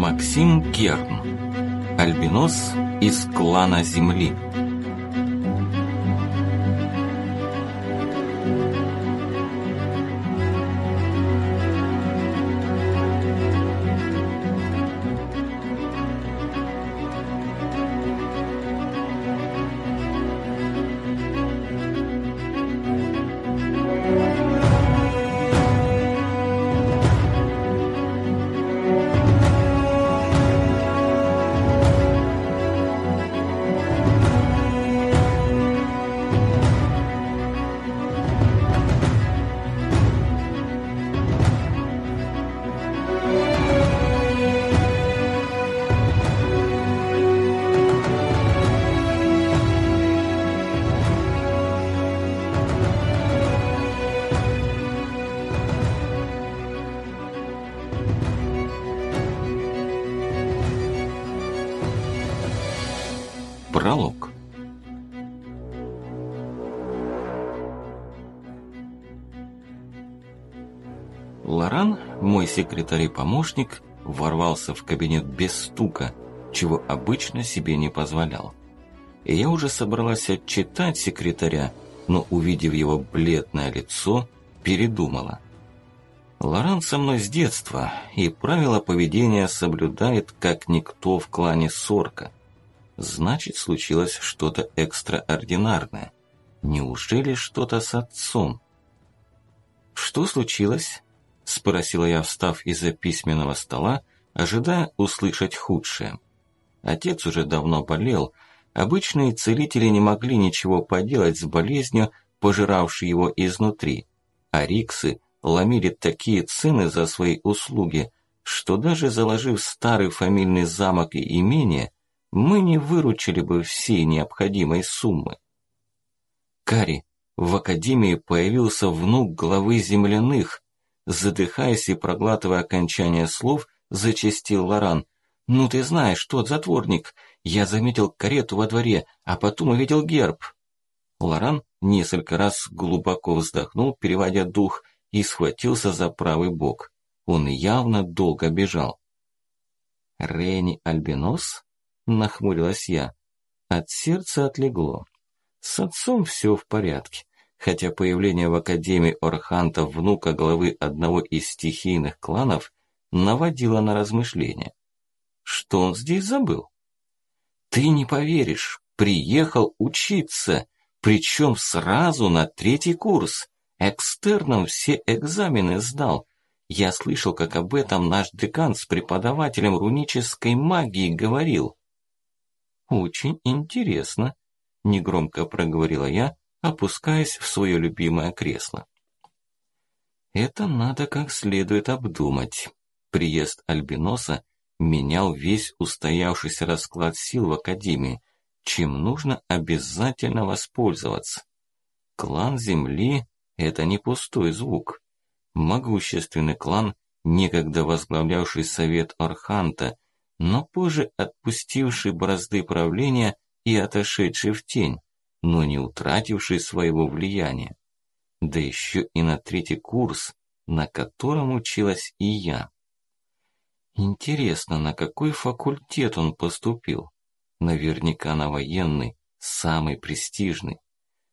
Максим Керн. Альбинос из клана Земли. Секретарь и помощник, ворвался в кабинет без стука, чего обычно себе не позволял. И я уже собралась отчитать секретаря, но, увидев его бледное лицо, передумала. Лоран со мной с детства, и правила поведения соблюдает, как никто в клане Сорка – Значит, случилось что-то экстраординарное. Неужели что-то с отцом? «Что случилось?» – спросила я, встав из-за письменного стола, ожидая услышать худшее. Отец уже давно болел, обычные целители не могли ничего поделать с болезнью, пожиравшей его изнутри, а риксы ломили такие цены за свои услуги, что даже заложив старый фамильный замок и имение, мы не выручили бы всей необходимой суммы. Кари, в академии появился внук главы земляных. Задыхаясь и проглатывая окончание слов, зачастил Лоран. «Ну ты знаешь, тот затворник. Я заметил карету во дворе, а потом увидел герб». Лоран несколько раз глубоко вздохнул, переводя дух, и схватился за правый бок. Он явно долго бежал. «Ренни Альбинос?» нахмурилась я. От сердца отлегло. С отцом все в порядке, хотя появление в Академии Орханта внука главы одного из стихийных кланов наводило на размышления. Что он здесь забыл? Ты не поверишь, приехал учиться, причем сразу на третий курс. Экстерном все экзамены сдал. Я слышал, как об этом наш декан с преподавателем рунической магии говорил. «Очень интересно», – негромко проговорила я, опускаясь в свое любимое кресло. «Это надо как следует обдумать. Приезд Альбиноса менял весь устоявшийся расклад сил в Академии, чем нужно обязательно воспользоваться. Клан Земли – это не пустой звук. Могущественный клан, некогда возглавлявший совет Арханта – но позже отпустивший бразды правления и отошедший в тень, но не утративший своего влияния. Да еще и на третий курс, на котором училась и я. Интересно, на какой факультет он поступил? Наверняка на военный, самый престижный.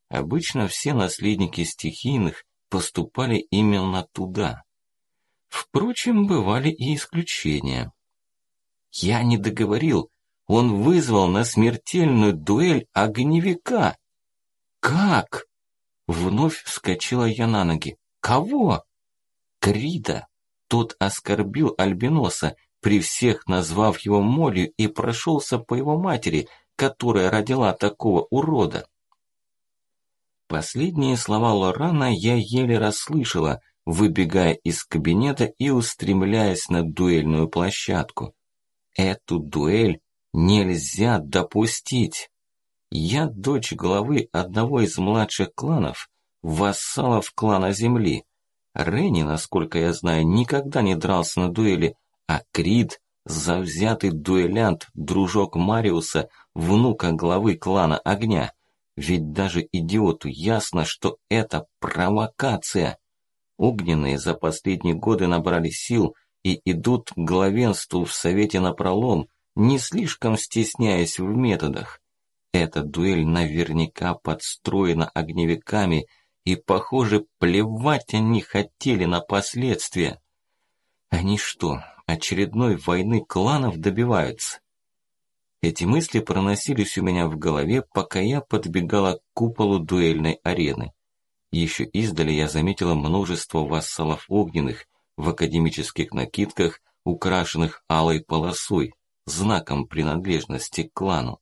Обычно все наследники стихийных поступали именно туда. Впрочем, бывали и исключения. Я не договорил. Он вызвал на смертельную дуэль огневика. Как? Вновь вскочила я на ноги. Кого? Крида. Тот оскорбил Альбиноса, при всех назвав его молью и прошелся по его матери, которая родила такого урода. Последние слова Лорана я еле расслышала, выбегая из кабинета и устремляясь на дуэльную площадку. Эту дуэль нельзя допустить. Я дочь главы одного из младших кланов, вассалов клана Земли. Ренни, насколько я знаю, никогда не дрался на дуэли, а Крид завзятый дуэлянт, дружок Мариуса, внука главы клана Огня. Ведь даже идиоту ясно, что это провокация. Огненные за последние годы набрали сил и идут к главенству в Совете напролом, не слишком стесняясь в методах. Эта дуэль наверняка подстроена огневиками, и, похоже, плевать они хотели на последствия. Они что, очередной войны кланов добиваются? Эти мысли проносились у меня в голове, пока я подбегала к куполу дуэльной арены. Еще издали я заметила множество вассалов огненных в академических накидках, украшенных алой полосой, знаком принадлежности к клану.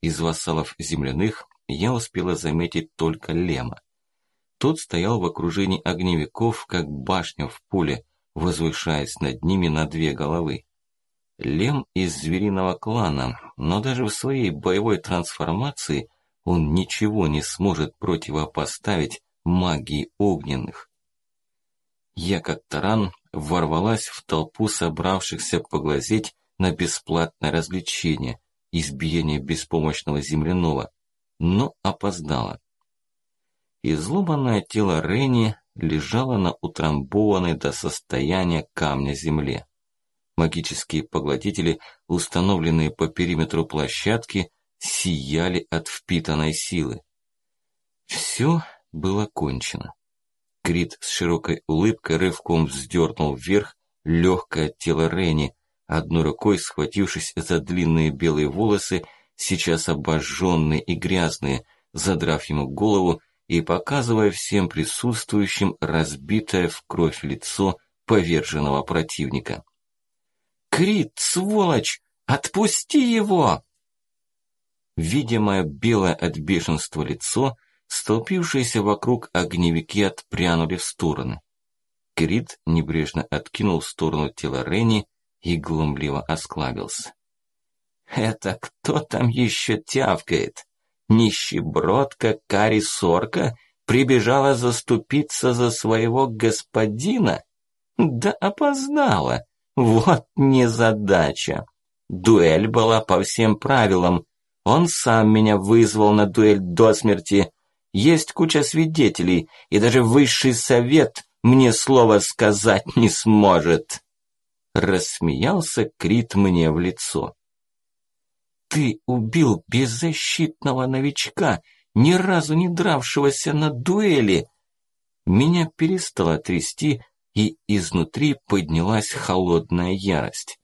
Из вассалов земляных я успела заметить только Лема. Тот стоял в окружении огневиков, как башня в поле, возвышаясь над ними на две головы. Лем из звериного клана, но даже в своей боевой трансформации он ничего не сможет противопоставить магии огненных. Я, как таран, ворвалась в толпу собравшихся поглазеть на бесплатное развлечение, избиение беспомощного земляного, но опоздала. Изломанное тело Ренни лежало на утрамбованной до состояния камня земле. Магические поглотители, установленные по периметру площадки, сияли от впитанной силы. Все было кончено. Крит с широкой улыбкой рывком вздернул вверх легкое тело Ренни, одной рукой схватившись за длинные белые волосы, сейчас обожженные и грязные, задрав ему голову и показывая всем присутствующим разбитое в кровь лицо поверженного противника. «Крит, сволочь! Отпусти его!» Видимое белое от бешенства лицо, столпившиеся вокруг огневики отпрянули в стороны. Крит небрежно откинул в сторону тела Ренни и глумливо осклабился. «Это кто там еще тявкает? Нищебродка Кари Сорка прибежала заступиться за своего господина? Да опознала. Вот незадача. Дуэль была по всем правилам. Он сам меня вызвал на дуэль до смерти. Есть куча свидетелей, и даже высший совет мне слова сказать не сможет. Рассмеялся Крит мне в лицо. Ты убил беззащитного новичка, ни разу не дравшегося на дуэли. Меня перестало трясти, и изнутри поднялась холодная ярость.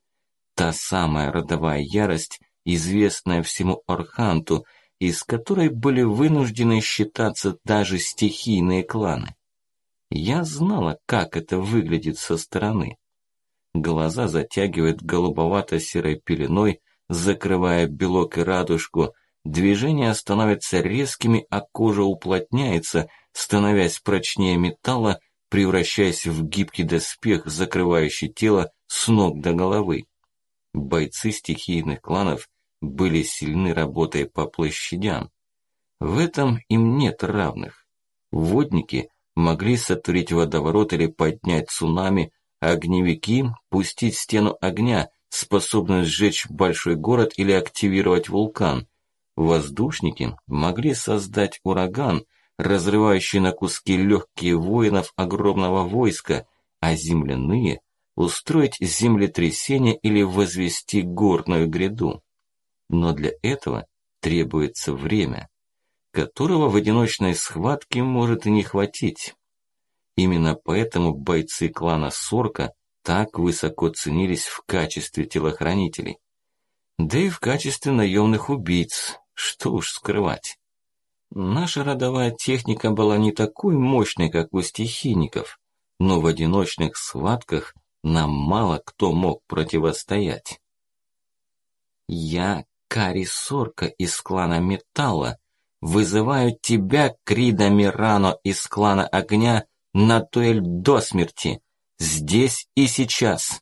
Та самая родовая ярость, известная всему Арханту, из которой были вынуждены считаться даже стихийные кланы. Я знала, как это выглядит со стороны. Глаза затягивает голубовато-серой пеленой, закрывая белок и радужку. Движения становятся резкими, а кожа уплотняется, становясь прочнее металла, превращаясь в гибкий доспех, закрывающий тело с ног до головы. Бойцы стихийных кланов были сильны работой по площадям. В этом им нет равных. Водники могли сотворить водоворот или поднять цунами, огневики – пустить стену огня, способную сжечь большой город или активировать вулкан. Воздушники могли создать ураган, разрывающий на куски легкие воинов огромного войска, а земляные – устроить землетрясение или возвести горную гряду. Но для этого требуется время, которого в одиночной схватке может и не хватить. Именно поэтому бойцы клана Сорка так высоко ценились в качестве телохранителей. Да и в качестве наемных убийц, что уж скрывать. Наша родовая техника была не такой мощной, как у стихийников, но в одиночных схватках нам мало кто мог противостоять. Я Кари Сорка из клана Металла, вызываю тебя, Крида Мирано из клана Огня, на дуэль до смерти, здесь и сейчас.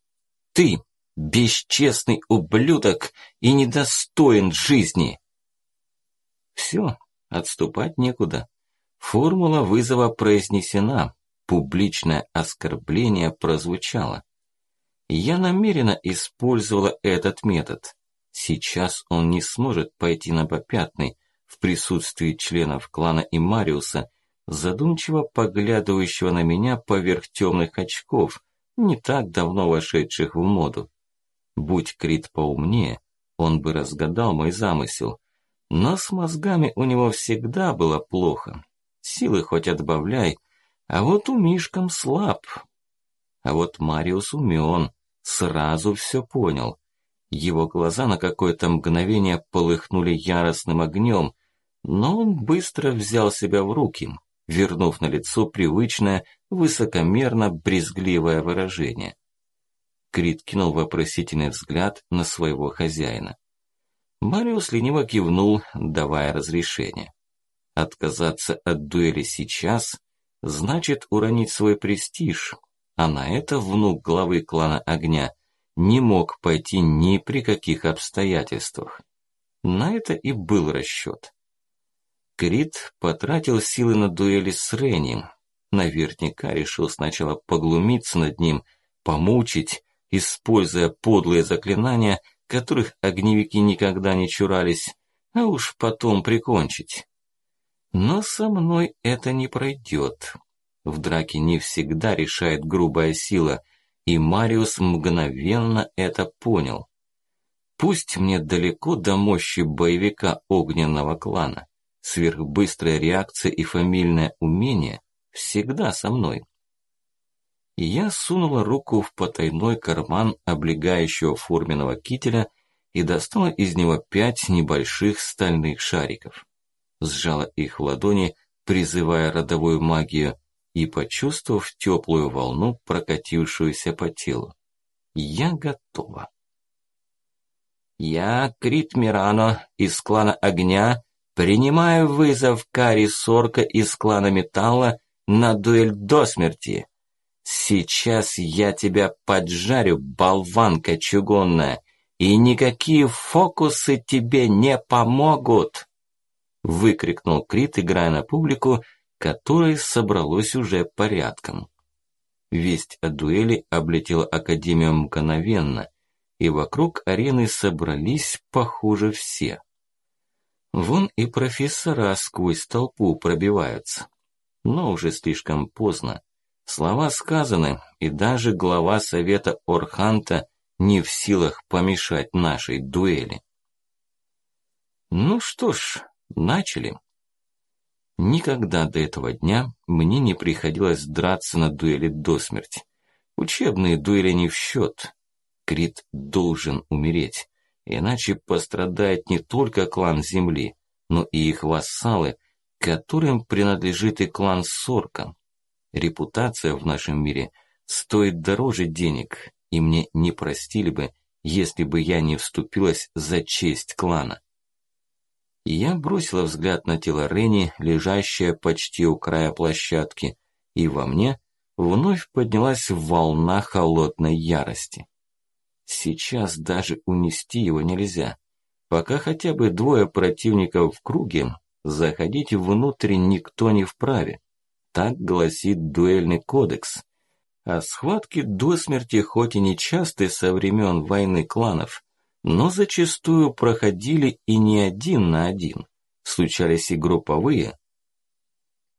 Ты, бесчестный ублюдок и недостоин жизни. Все, отступать некуда. Формула вызова произнесена, публичное оскорбление прозвучало. Я намеренно использовала этот метод. Сейчас он не сможет пойти на попятный в присутствии членов клана и Мариуса, задумчиво поглядывающего на меня поверх темных очков, не так давно вошедших в моду. Будь Крит поумнее, он бы разгадал мой замысел. Но с мозгами у него всегда было плохо. Силы хоть отбавляй, а вот у Мишкам слаб. А вот Мариус умен, сразу все понял. Его глаза на какое-то мгновение полыхнули яростным огнем, но он быстро взял себя в руки, вернув на лицо привычное, высокомерно-брезгливое выражение. Крит кинул вопросительный взгляд на своего хозяина. Мариус лениво кивнул, давая разрешение. Отказаться от дуэли сейчас значит уронить свой престиж, а на это внук главы клана Огня не мог пойти ни при каких обстоятельствах. На это и был расчет. Крит потратил силы на дуэли с Ренни. Наверняка решил сначала поглумиться над ним, помучить, используя подлые заклинания, которых огневики никогда не чурались, а уж потом прикончить. Но со мной это не пройдет. В драке не всегда решает грубая сила, и Мариус мгновенно это понял. Пусть мне далеко до мощи боевика огненного клана, сверхбыстрая реакция и фамильное умение всегда со мной. Я сунула руку в потайной карман облегающего форменного кителя и достала из него пять небольших стальных шариков. Сжала их в ладони, призывая родовую магию, и почувствовав теплую волну, прокатившуюся по телу. Я готова. Я, Крит Мирано, из клана Огня, принимаю вызов Кари Сорка из клана Металла на дуэль до смерти. Сейчас я тебя поджарю, болванка чугунная, и никакие фокусы тебе не помогут!» Выкрикнул Крит, играя на публику, которой собралось уже порядком. Весть о дуэли облетела Академию мгновенно, и вокруг арены собрались, похоже, все. Вон и профессора сквозь толпу пробиваются. Но уже слишком поздно. Слова сказаны, и даже глава совета Орханта не в силах помешать нашей дуэли. Ну что ж, начали. Никогда до этого дня мне не приходилось драться на дуэли до смерти. Учебные дуэли не в счет. Крит должен умереть, иначе пострадает не только клан Земли, но и их вассалы, которым принадлежит и клан Сорка. Репутация в нашем мире стоит дороже денег, и мне не простили бы, если бы я не вступилась за честь клана. Я бросила взгляд на тело Рени, лежащее почти у края площадки, и во мне вновь поднялась волна холодной ярости. Сейчас даже унести его нельзя. Пока хотя бы двое противников в круге, заходить внутрь никто не вправе. Так гласит дуэльный кодекс. А схватки до смерти хоть и не часты со времен войны кланов, но зачастую проходили и не один на один. Случались и групповые.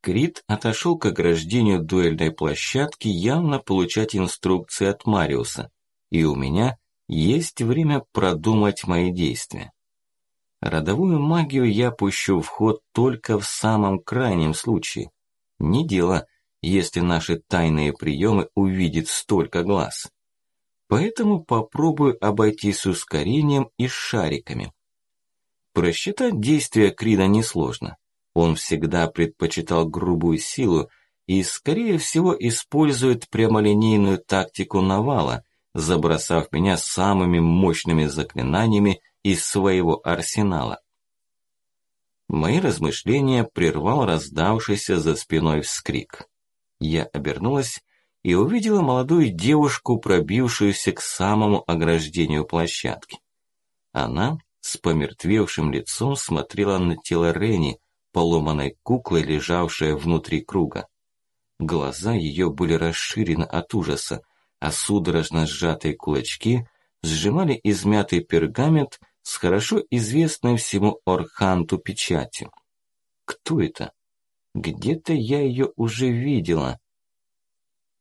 Крит отошел к ограждению дуэльной площадки явно получать инструкции от Мариуса, и у меня есть время продумать мои действия. Родовую магию я пущу в ход только в самом крайнем случае. Не дело, если наши тайные приемы увидит столько глаз. Поэтому попробую обойтись ускорением и шариками. Просчитать действия Крида несложно. Он всегда предпочитал грубую силу и, скорее всего, использует прямолинейную тактику навала, забросав меня самыми мощными заклинаниями из своего арсенала. Мои размышления прервал раздавшийся за спиной вскрик. Я обернулась и увидела молодую девушку, пробившуюся к самому ограждению площадки. Она с помертвевшим лицом смотрела на тело Рени, поломанной куклой, лежавшей внутри круга. Глаза ее были расширены от ужаса, а судорожно сжатые кулачки сжимали измятый пергамент с хорошо известной всему Орханту печатью. Кто это? Где-то я ее уже видела.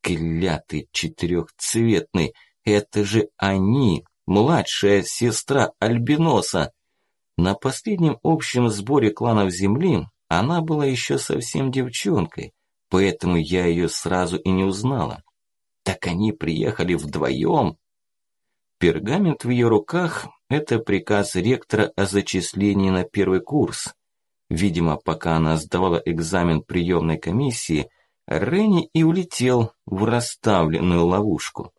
Клятый четырехцветный, это же они, младшая сестра Альбиноса. На последнем общем сборе кланов Земли она была еще совсем девчонкой, поэтому я ее сразу и не узнала. Так они приехали вдвоем. Пергамент в ее руках – это приказ ректора о зачислении на первый курс. Видимо, пока она сдавала экзамен приемной комиссии, Ренни и улетел в расставленную ловушку.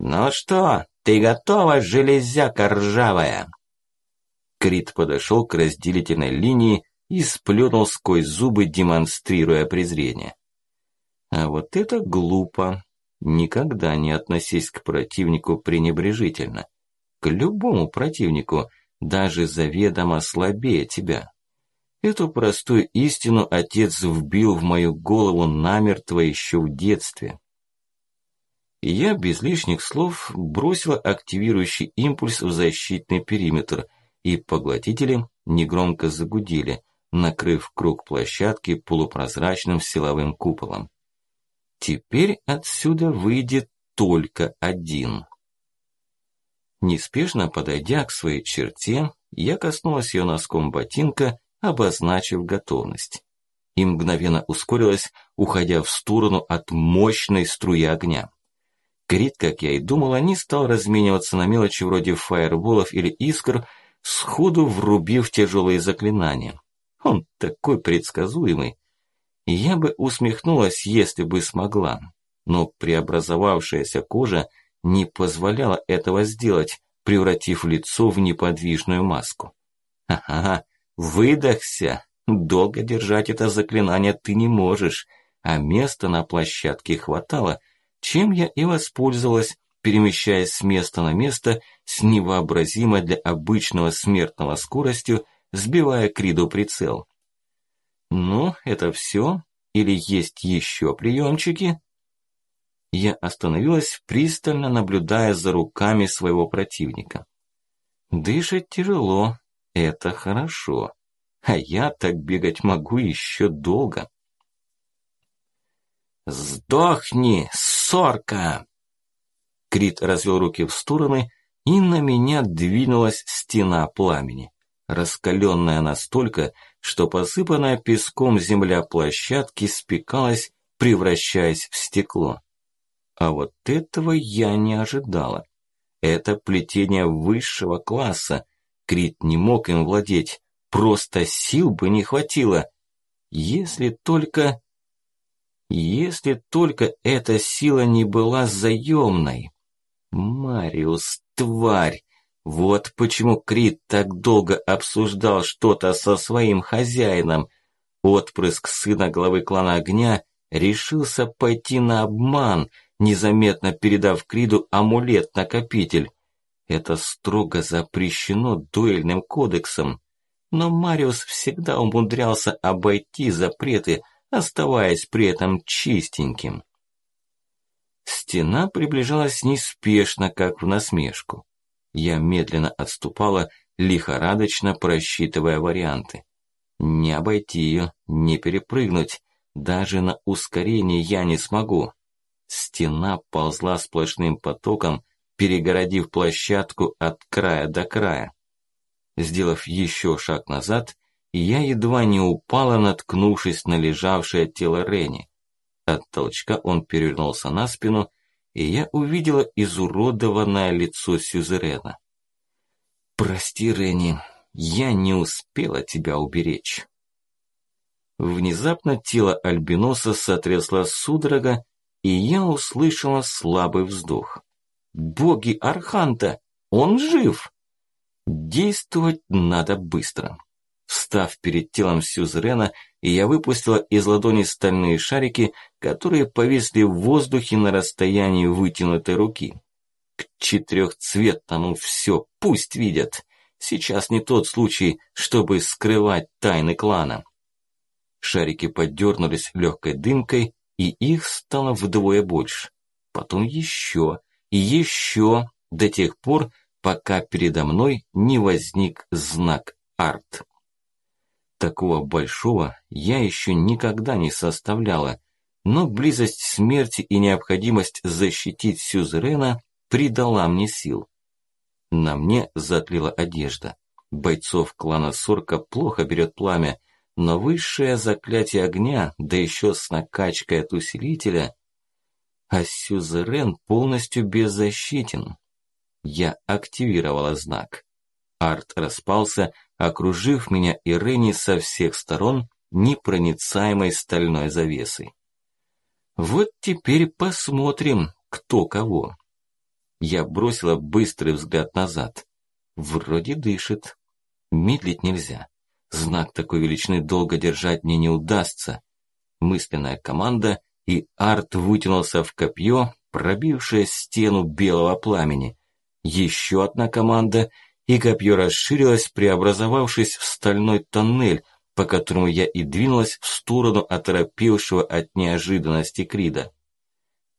«Ну что, ты готова, железяка ржавая?» Крит подошел к разделительной линии и сплюнул сквозь зубы, демонстрируя презрение. А вот это глупо. Никогда не относись к противнику пренебрежительно. К любому противнику, даже заведомо слабее тебя. Эту простую истину отец вбил в мою голову намертво еще в детстве. И я без лишних слов бросила активирующий импульс в защитный периметр – и поглотители негромко загудели, накрыв круг площадки полупрозрачным силовым куполом. Теперь отсюда выйдет только один. Неспешно подойдя к своей черте, я коснулась ее носком ботинка, обозначив готовность. И мгновенно ускорилась, уходя в сторону от мощной струи огня. Крит, как я и думала, не стал размениваться на мелочи вроде фаерволов или искр, сходу врубив тяжелые заклинания. Он такой предсказуемый. Я бы усмехнулась, если бы смогла, но преобразовавшаяся кожа не позволяла этого сделать, превратив лицо в неподвижную маску. Ага, выдохся. Долго держать это заклинание ты не можешь, а места на площадке хватало, чем я и воспользовалась, перемещаясь с места на место с невообразимой для обычного смертного скоростью, сбивая Криду прицел. «Ну, это все? Или есть еще приемчики?» Я остановилась, пристально наблюдая за руками своего противника. Дышать тяжело, это хорошо. А я так бегать могу еще долго. «Сдохни, сорка!» Крит развел руки в стороны, и на меня двинулась стена пламени, раскаленная настолько, что посыпанная песком земля площадки спекалась, превращаясь в стекло. А вот этого я не ожидала. Это плетение высшего класса. Крит не мог им владеть, просто сил бы не хватило. Если только... Если только эта сила не была заемной. Мариус, тварь! Вот почему Крит так долго обсуждал что-то со своим хозяином. Отпрыск сына главы клана огня решился пойти на обман, незаметно передав Криду амулет-накопитель. Это строго запрещено дуэльным кодексом. Но Мариус всегда умудрялся обойти запреты, оставаясь при этом чистеньким. Стена приближалась неспешно, как в насмешку. Я медленно отступала, лихорадочно просчитывая варианты. Не обойти ее, не перепрыгнуть, даже на ускорение я не смогу. Стена ползла сплошным потоком, перегородив площадку от края до края. Сделав еще шаг назад, я едва не упала, наткнувшись на лежавшее тело Рени. От толчка он перевернулся на спину, и я увидела изуродованное лицо Сюзерена. «Прости, Ренни, я не успела тебя уберечь». Внезапно тело Альбиноса сотрясла судорога, и я услышала слабый вздох. «Боги Арханта! Он жив!» Действовать надо быстро. Встав перед телом Сюзерена, я выпустила из ладони стальные шарики, которые повисли в воздухе на расстоянии вытянутой руки. К четырехцветному все, пусть видят. Сейчас не тот случай, чтобы скрывать тайны клана. Шарики поддернулись легкой дымкой, и их стало вдвое больше. потом еще и еще до тех пор, пока передо мной не возник знак «Арт». Такого большого я еще никогда не составляла, но близость смерти и необходимость защитить Сюзерена придала мне сил. На мне затлила одежда. Бойцов клана Сорка плохо берет пламя, но высшее заклятие огня, да еще с накачкой от усилителя, а Сюзерен полностью беззащитен. Я активировала знак. Арт распался, окружив меня и Ренни со всех сторон непроницаемой стальной завесой. Вот теперь посмотрим, кто кого. Я бросила быстрый взгляд назад. Вроде дышит. Медлить нельзя. Знак такой величины долго держать мне не удастся. Мысленная команда, и Арт вытянулся в копье, пробившее стену белого пламени. Еще одна команда, и копье расширилось, преобразовавшись в стальной тоннель, по которому я и двинулась в сторону оторопевшего от неожиданности Крида.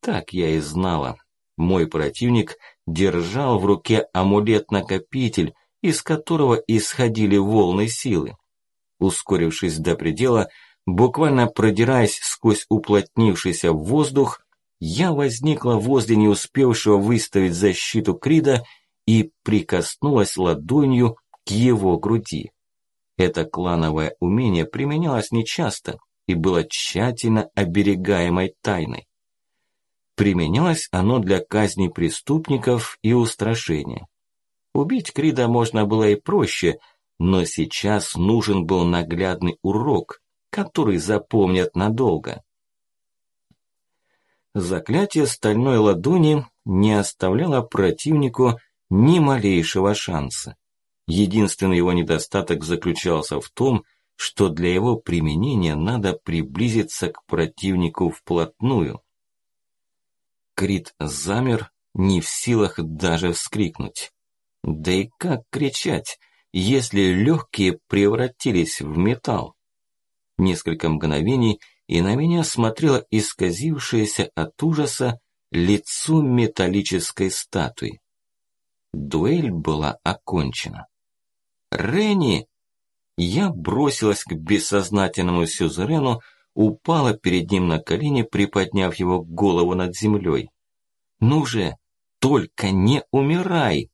Так я и знала. Мой противник держал в руке амулет-накопитель, из которого исходили волны силы. Ускорившись до предела, буквально продираясь сквозь уплотнившийся воздух, я возникла возле не успевшего выставить защиту Крида и прикоснулась ладонью к его груди. Это клановое умение применялось нечасто и было тщательно оберегаемой тайной. Применялось оно для казни преступников и устрашения. Убить Крида можно было и проще, но сейчас нужен был наглядный урок, который запомнят надолго. Заклятие стальной ладони не оставляло противнику ни малейшего шанса. Единственный его недостаток заключался в том, что для его применения надо приблизиться к противнику вплотную. Крит замер, не в силах даже вскрикнуть. Да и как кричать, если легкие превратились в металл? Несколько мгновений, и на меня смотрело исказившееся от ужаса лицо металлической статуи. Дуэль была окончена. «Ренни!» Я бросилась к бессознательному сюзерену, упала перед ним на колени, приподняв его голову над землей. «Ну же, только не умирай!»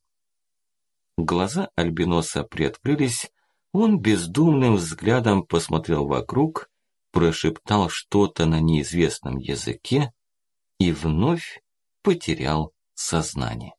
Глаза Альбиноса приоткрылись, он бездумным взглядом посмотрел вокруг, прошептал что-то на неизвестном языке и вновь потерял сознание.